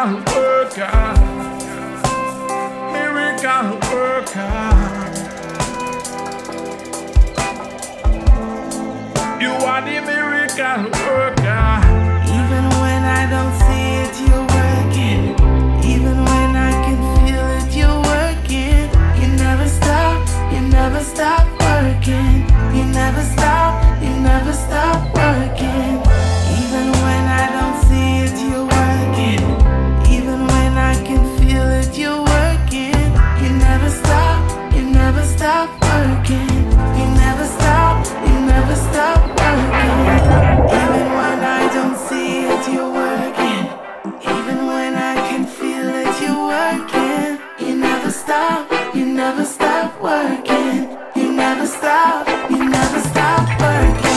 Miracle worker. Miracle worker. You are the miracle worker. Even when I don't You never stop working. You never stop. You never stop working.